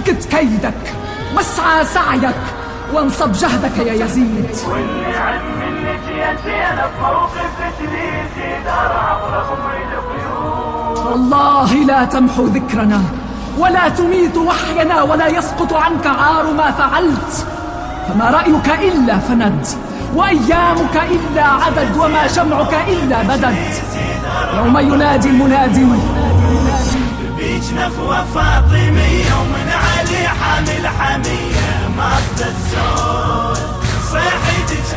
فكت كيدك واسعى سعيك وانصب جهدك يا يزيد. واللي عبر والله لا تمحو ذكرنا ولا تميت وحينا ولا يسقط عنك عار ما فعلت. فما رأيك إلا فند وأيامك إلا عدد وما جمعك إلا بدد. يوم ينادي المنادي نخوة فاطمية ومن علي حامل حمية ما الزول. صيحتك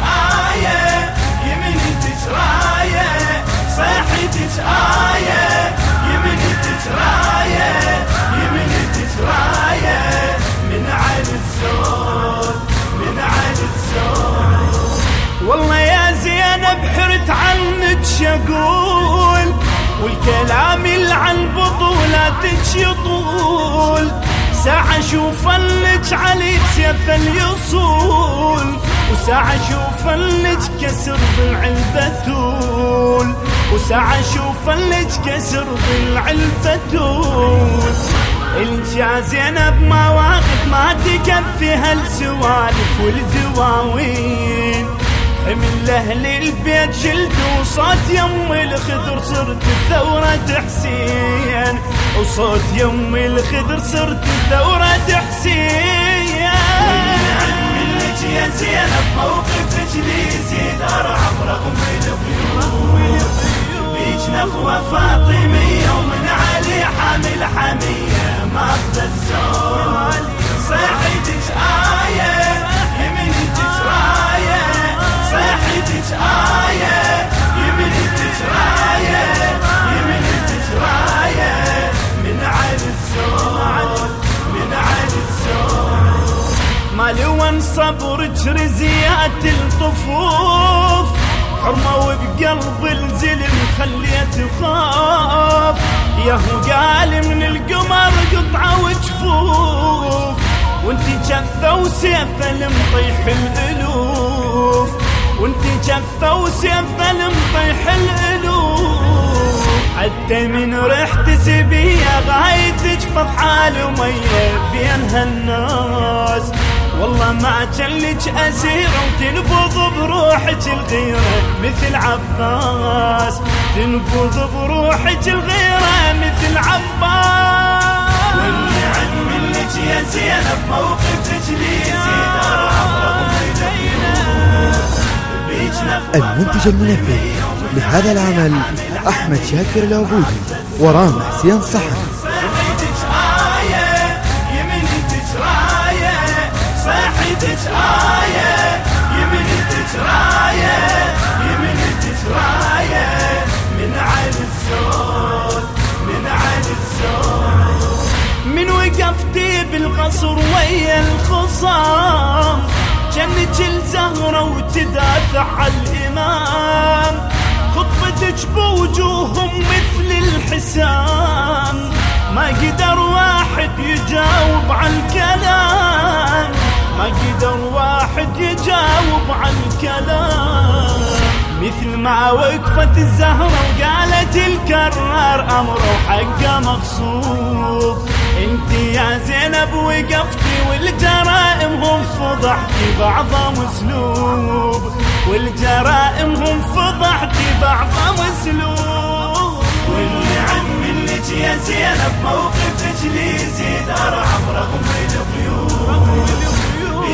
آية. يمنتك راية. صيحتك آية. يمنتك راية. يمنتك راية. من علي الزول. من علي الزول. والله يا زينب حرت عنك شقول. والكلام عن بطولاتك يطول ساعة شوف لك علي سيف اليصول. وساعة شوف لك كسر ضلع البتول. وساعة شوف لك كسر ضلع البتول. الجا زينب مواقف ما تكفي هالسوالف والدواوين. من أهل البيت جلد وصوت يم الخضر صرت ثورة حسين وصوت يم الخضر صرت ثورة حسين منك يا زينب موقفك لي زيد ارعب رغم البيوت بيج نخوة فاطمية ومن صبرك رزيات الطفوف. حرمة وبقلب الزلم خليت خاف ياهو قال من القمر قطعة وجفوف. وانتي جثة وسيفة المطيح الألوف. وانتي جثة وسيفة المطيح الألوف. حتى من ريحة سبية غاية تجفف حال ومية بين هالناس والله ما جلج أسير وتنبض بروحك الغيرة مثل عباس. تنبض بروحك الغيرة مثل عباس. واللي عن منك يا زينب موقفك لي المنتج المنفذ لهذا العمل أحمد شاكر العبودي ورامح حسين صحن. يمن يمن من الزود من الزود من وقفتي بالقصر ويا الخصام جنج الزهرة وتدافع على الإمام. خطبتك بوجوههم ما قدر واحد يجاوب عن الكلام مثل ما وقفت الزهرة وقالت الكرار أمره حقه مقصود. أنت يا زينب وقفتي والجرائم هم فضحتي بعضهم أسلوب. والجرائم هم فضحتي بعضهم أسلوب. واللي عن منك يا زينب موقفك لي زيد ارعب رغم القيود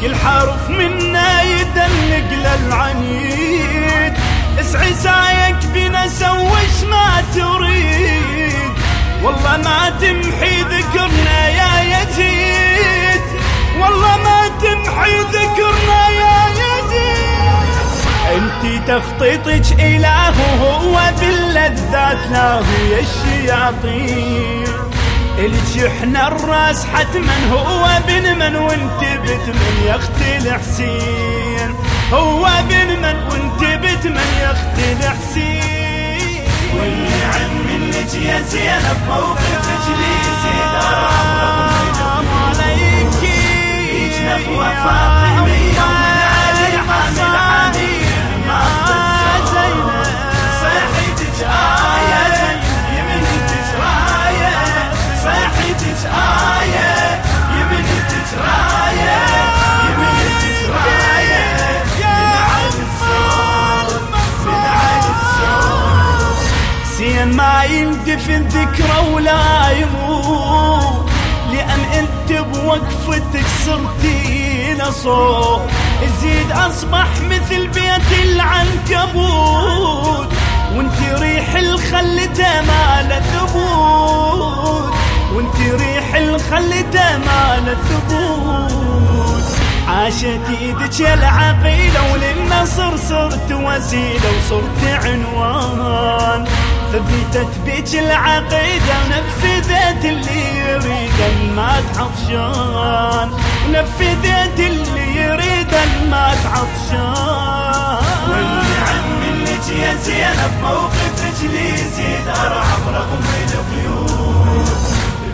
كل حرف منا يدلق للعنيد. اسعي سايك بنا سوش ما تريد. والله ما تمحي ذكرنا يا يزيد. والله ما تمحي ذكرنا يا يزيد. انتي تخطيطك اله هو باللذات لا هي الشياطين. الجحن الراس حتما هو بن من وانت بت من يا أختي الحسين. هو بن من وانت بت من يا أختي الحسين. والنعم منك يا زينب موقف جليسي دار عمركم عليك بيجنا وفاطمي ما يندفن ذكره ولا يموت. لأن أنت بوقفتك صرتي لصوت الزيد أصبح مثل بيت العنكبوت. وأنت ريح الخل مال ثبوت وأنت ريح الخل مال ثبوت عاشت إيدك العقيلة وللنصر صرت وسيلة وصرت عنوان. ثبتت بيك العقيدة ونفذت اللي يريد المات عطشان ونفذت اللي يريد المات عطشان والنعم منك يا زينب موقف جليسي دار عمركم البيوت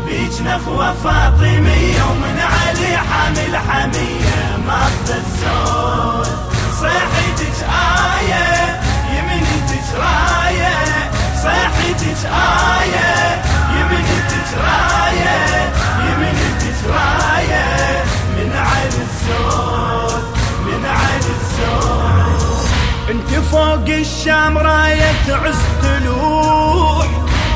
بيج نخوة فاطمية ومن علي حامل حمية ما الصوت صيحتك آية يمنتك راية. الشام راية عز تلوح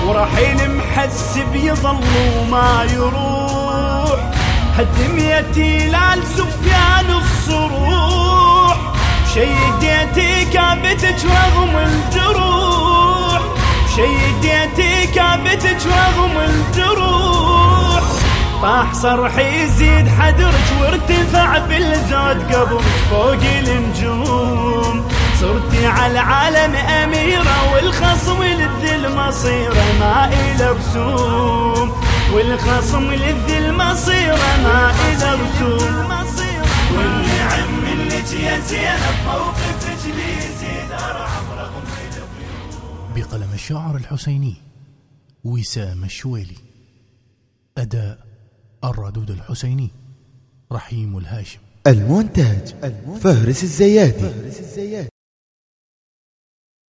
ورحيل محسب يظل وما يروح. هدميتي لال سفيان الصروح شيديتي كابتك رغم الجروح. شيديتي كابتك رغم الجروح. طاح صرحي يزيد حدرك وارتفع بالزود قبل فوق النجوم. صرتي على العالم أميرة والخصم للذل مصيرة ما إلى بسوم والخصم للذل مصيرة ما إلى بسوم والنعم منك يا زينب موقف جليسي دار عمركم بقلم الشاعر الحسيني وسام الشويلي. أداء الردود الحسيني رحيم الهاشم. المونتاج فهرس الزيادي.